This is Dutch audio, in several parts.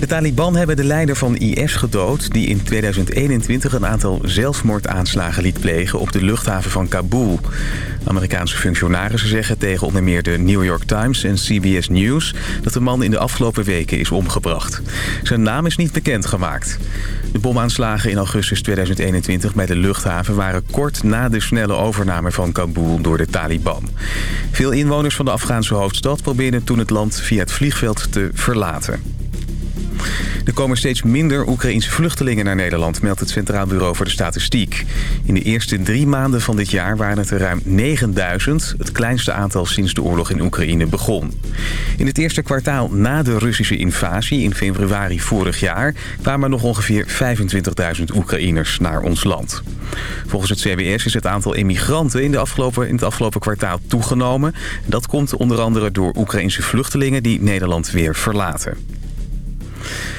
De Taliban hebben de leider van IS gedood... die in 2021 een aantal zelfmoordaanslagen liet plegen... op de luchthaven van Kabul. Amerikaanse functionarissen zeggen tegen onder meer de New York Times en CBS News... dat de man in de afgelopen weken is omgebracht. Zijn naam is niet bekendgemaakt. De bomaanslagen in augustus 2021 bij de luchthaven... waren kort na de snelle overname van Kabul door de Taliban. Veel inwoners van de Afghaanse hoofdstad probeerden toen het land via het vliegveld te verlaten. Er komen steeds minder Oekraïense vluchtelingen naar Nederland... meldt het Centraal Bureau voor de Statistiek. In de eerste drie maanden van dit jaar waren het er ruim 9000... het kleinste aantal sinds de oorlog in Oekraïne begon. In het eerste kwartaal na de Russische invasie in februari vorig jaar... kwamen er nog ongeveer 25.000 Oekraïners naar ons land. Volgens het CBS is het aantal immigranten in, de afgelopen, in het afgelopen kwartaal toegenomen. Dat komt onder andere door Oekraïnse vluchtelingen die Nederland weer verlaten.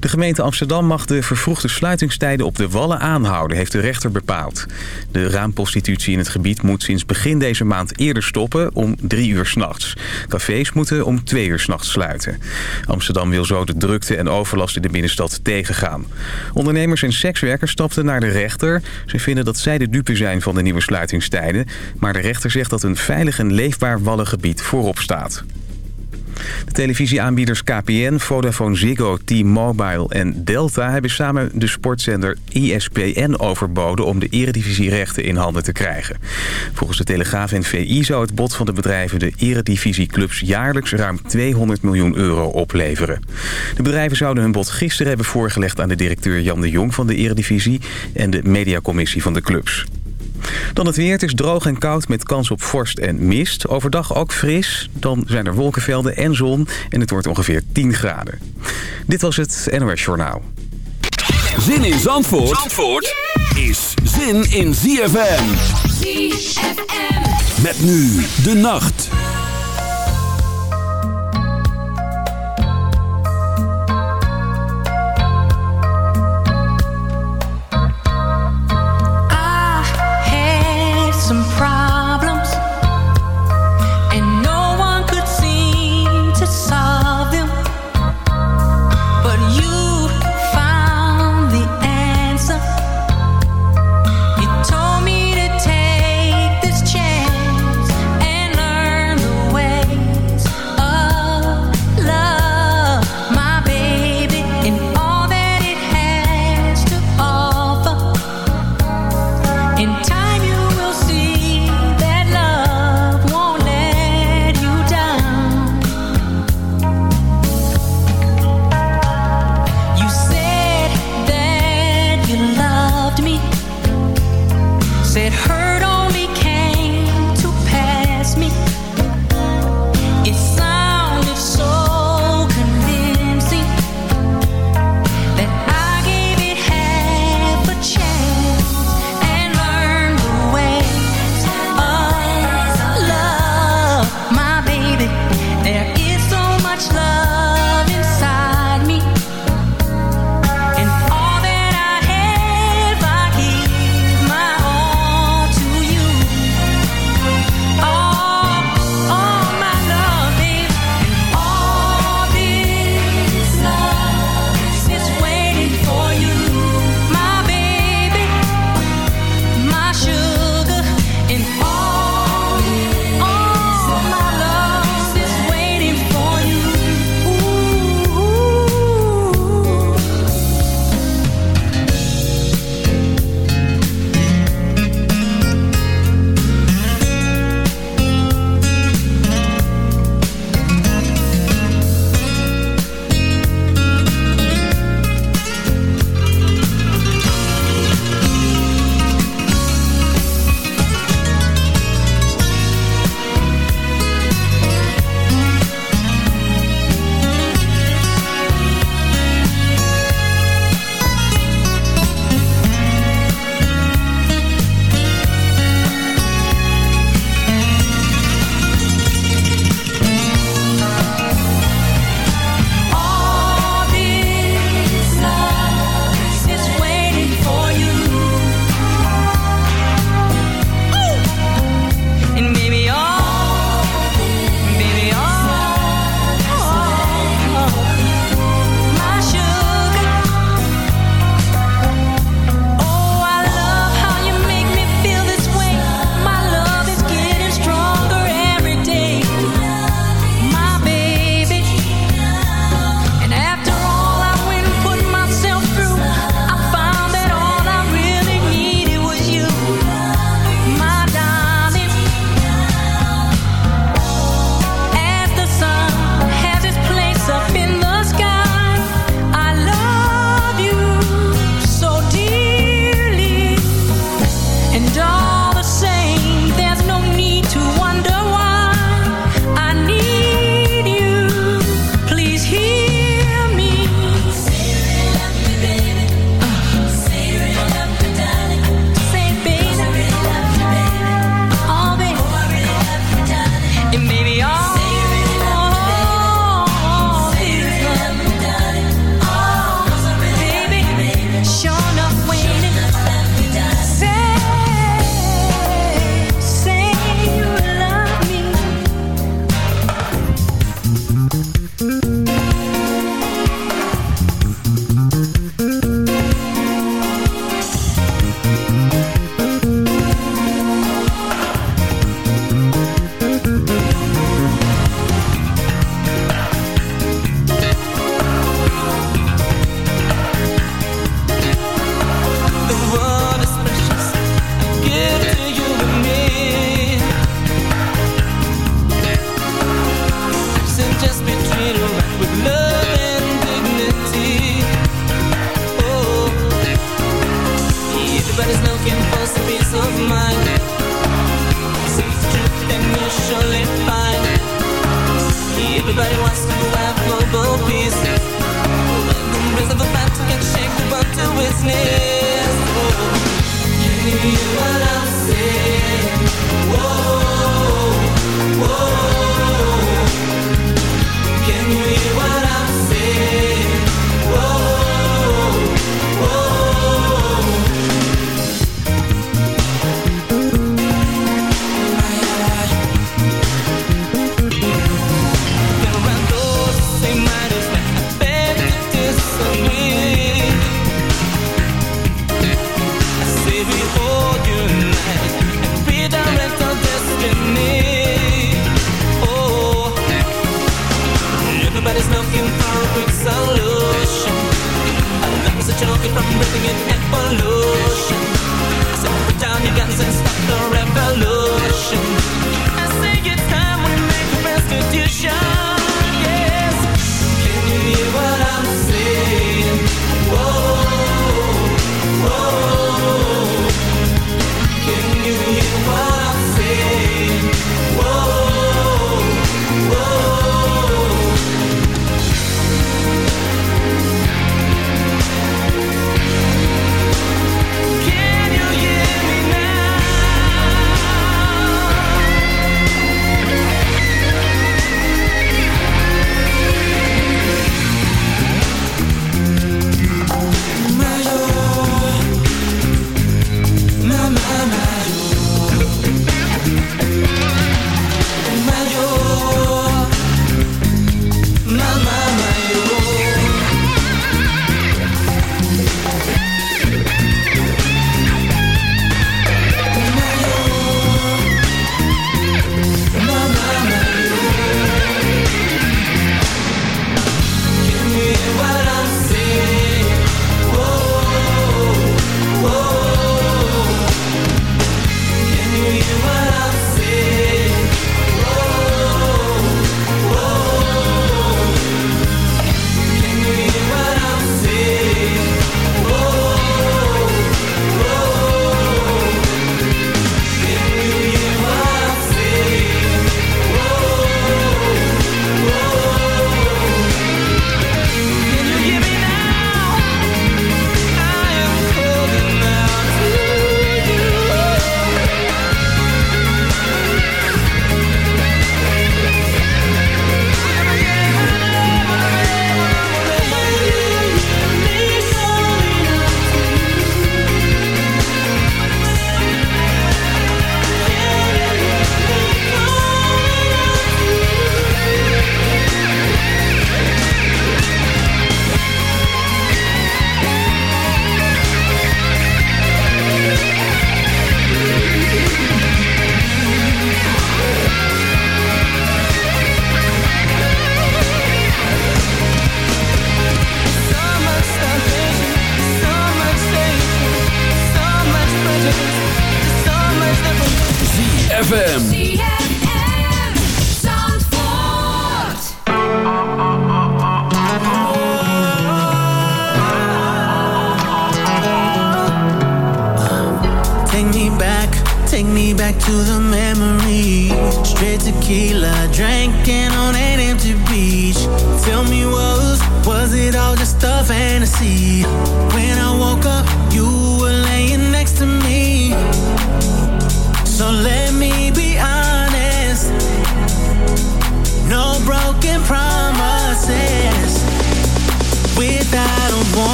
De gemeente Amsterdam mag de vervroegde sluitingstijden op de Wallen aanhouden, heeft de rechter bepaald. De raamprostitutie in het gebied moet sinds begin deze maand eerder stoppen om drie uur s'nachts. Cafés moeten om twee uur s'nachts sluiten. Amsterdam wil zo de drukte en overlast in de binnenstad tegengaan. Ondernemers en sekswerkers stapten naar de rechter. Ze vinden dat zij de dupe zijn van de nieuwe sluitingstijden. Maar de rechter zegt dat een veilig en leefbaar Wallengebied voorop staat. De televisieaanbieders KPN, Vodafone Ziggo, T-Mobile en Delta... hebben samen de sportzender ESPN overboden... om de eredivisierechten in handen te krijgen. Volgens de Telegraaf en VI zou het bod van de bedrijven... de eredivisieclubs jaarlijks ruim 200 miljoen euro opleveren. De bedrijven zouden hun bod gisteren hebben voorgelegd... aan de directeur Jan de Jong van de eredivisie... en de mediacommissie van de clubs. Dan het weer. Het is droog en koud met kans op vorst en mist. Overdag ook fris. Dan zijn er wolkenvelden en zon. En het wordt ongeveer 10 graden. Dit was het NOS Journaal. Zin in Zandvoort, Zandvoort is zin in ZFM. ZFM. Met nu de nacht.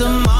tomorrow.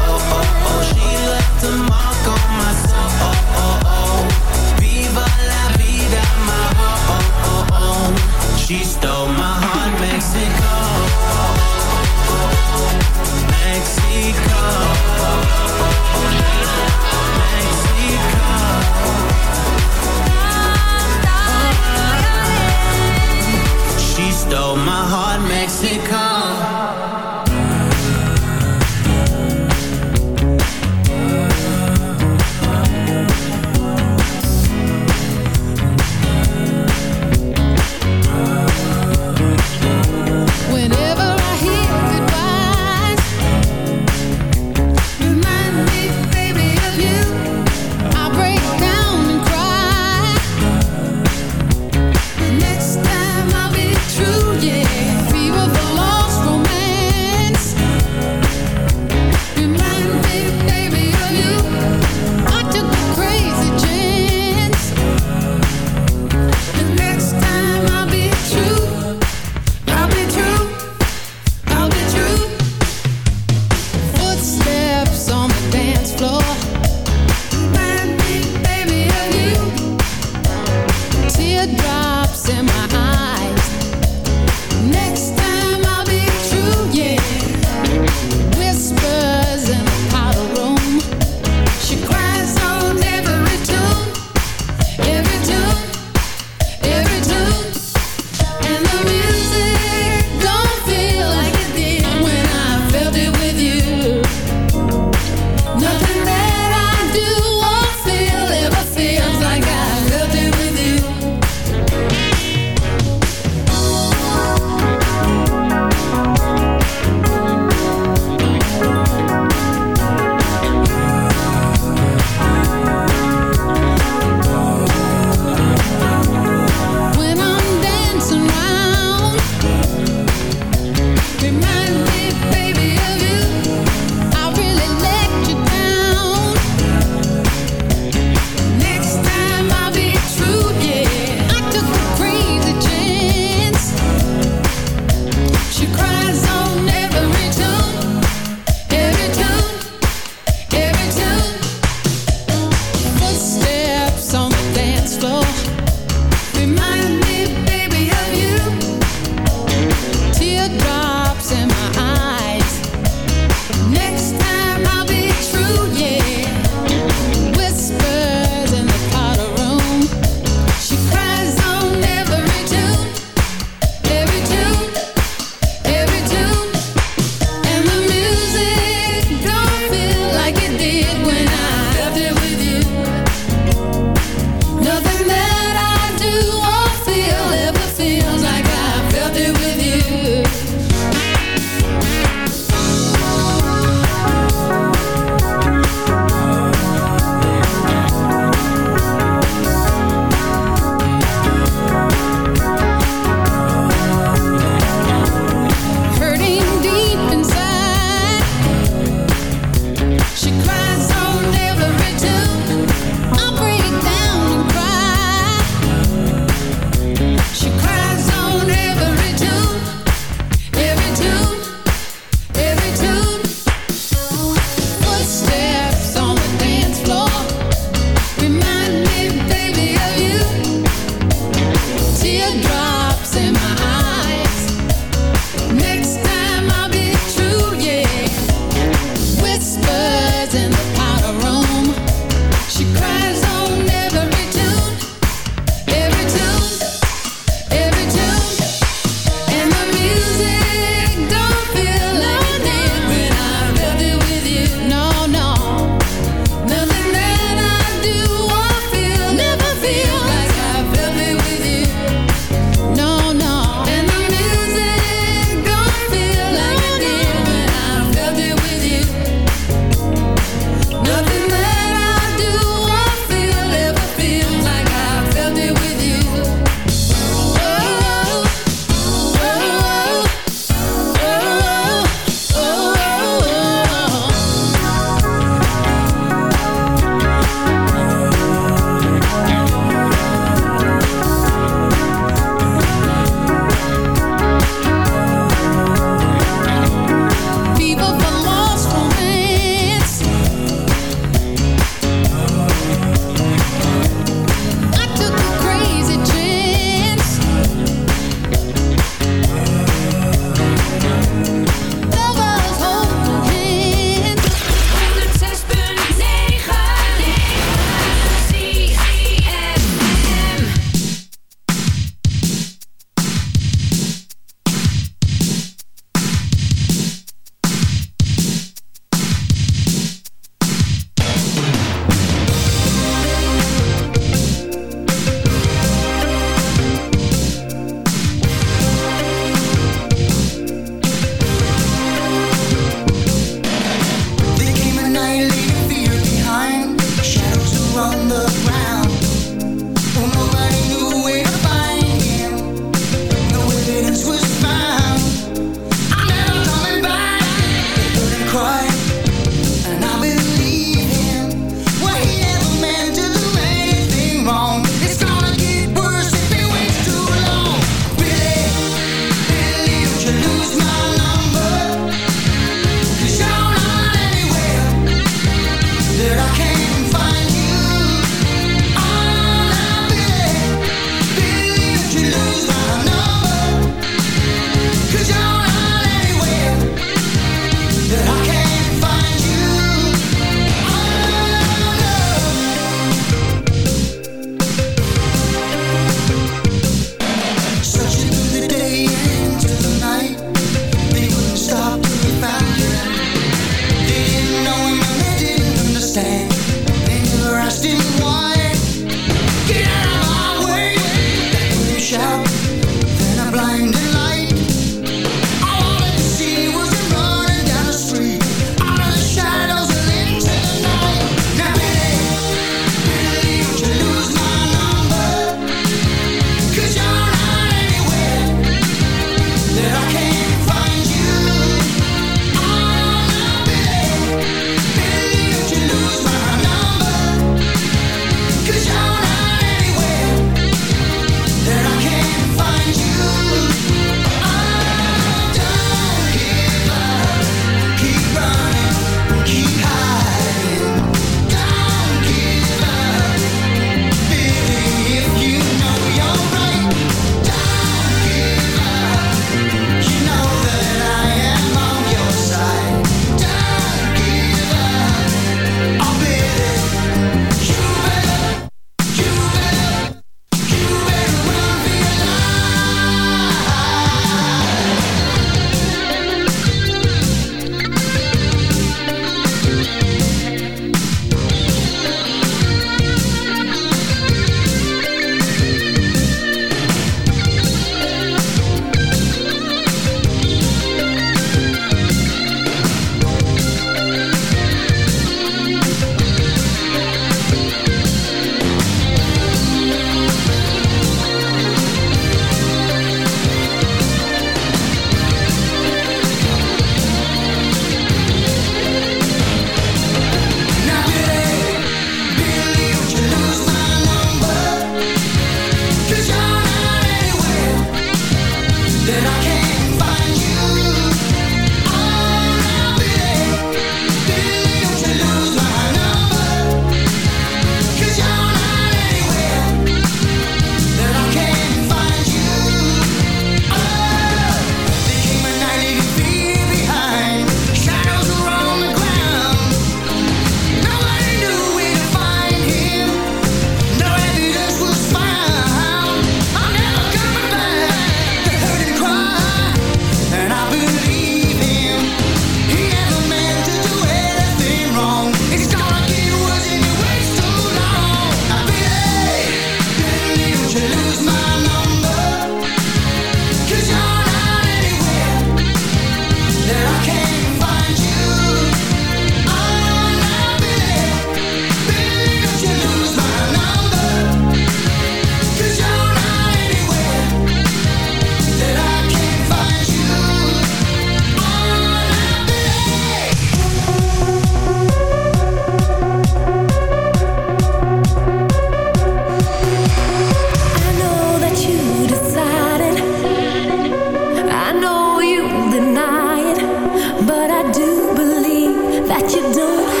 that you don't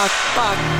What the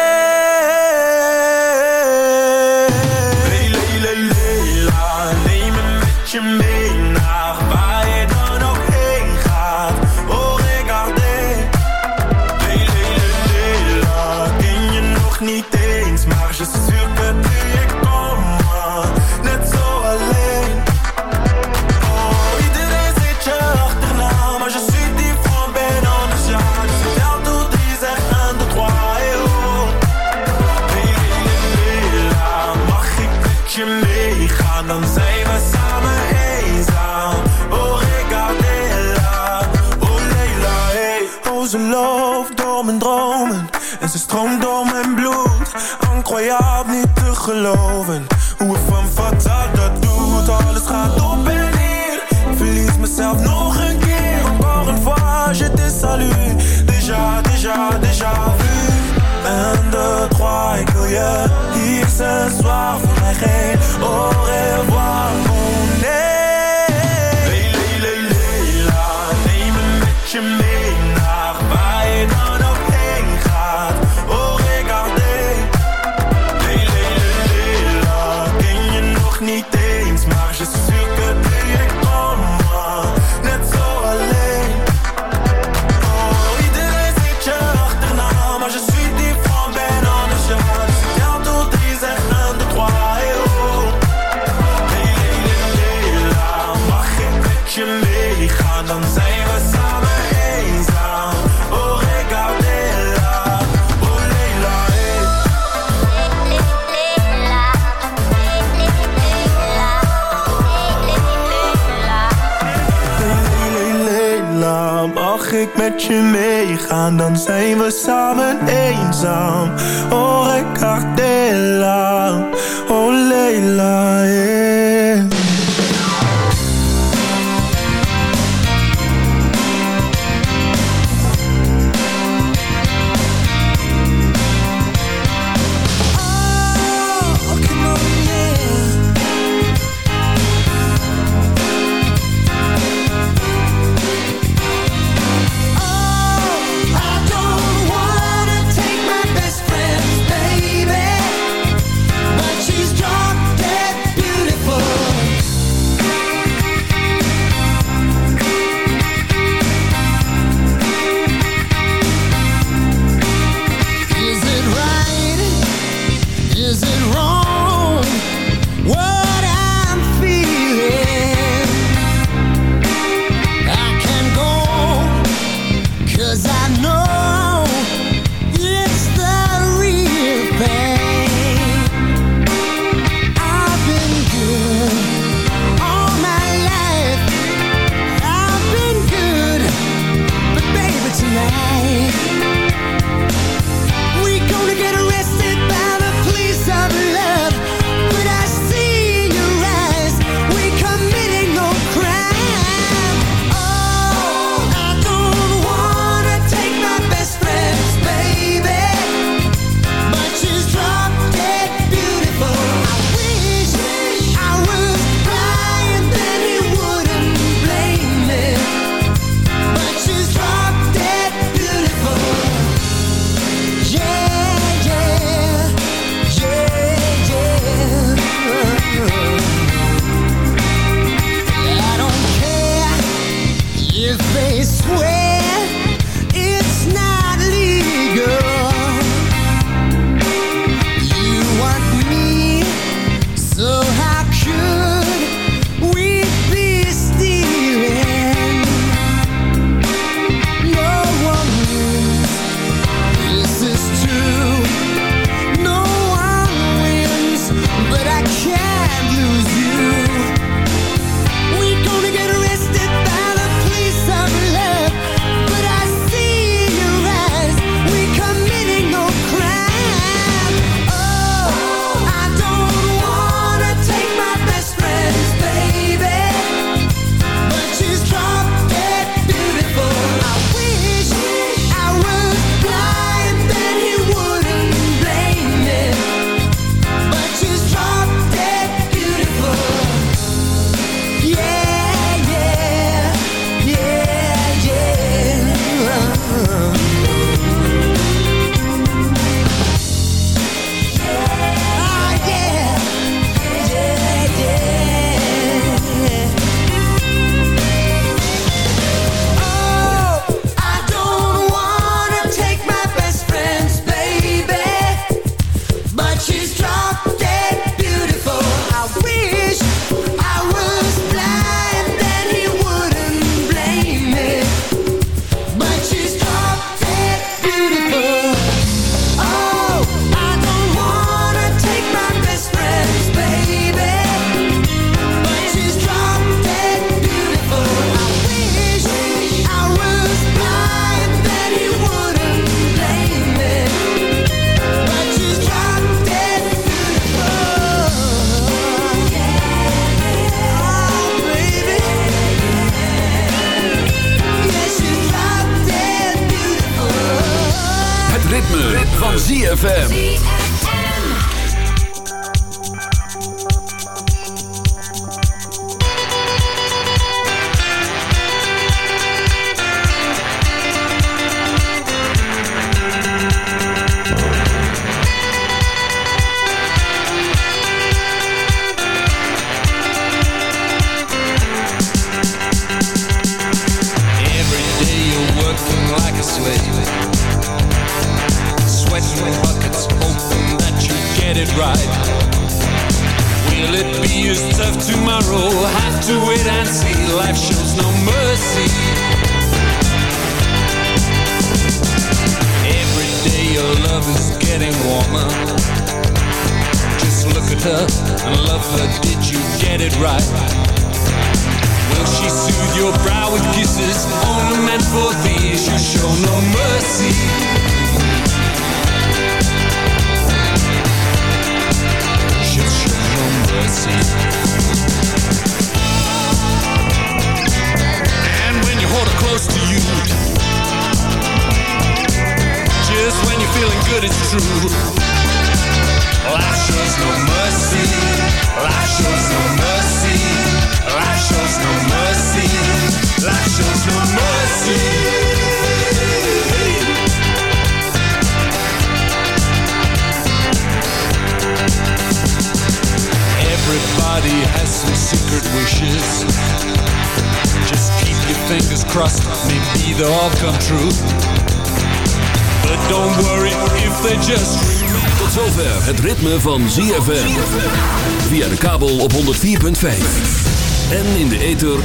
ze loopt door mijn dromen. En ze stroomt door mijn bloed. Incroyable, niet te geloven Hoe een van fatale dat doet Alles gaat op en neer. Ik verlies mezelf nog een keer. Encore een fois, je te salue Déjà, déjà, déjà vu. 1, 2, 3, ik wil je Hier ce soir, voor mij geen je meegaan, dan zijn we samen eenzaam. Oh, ik la, oh, Leila.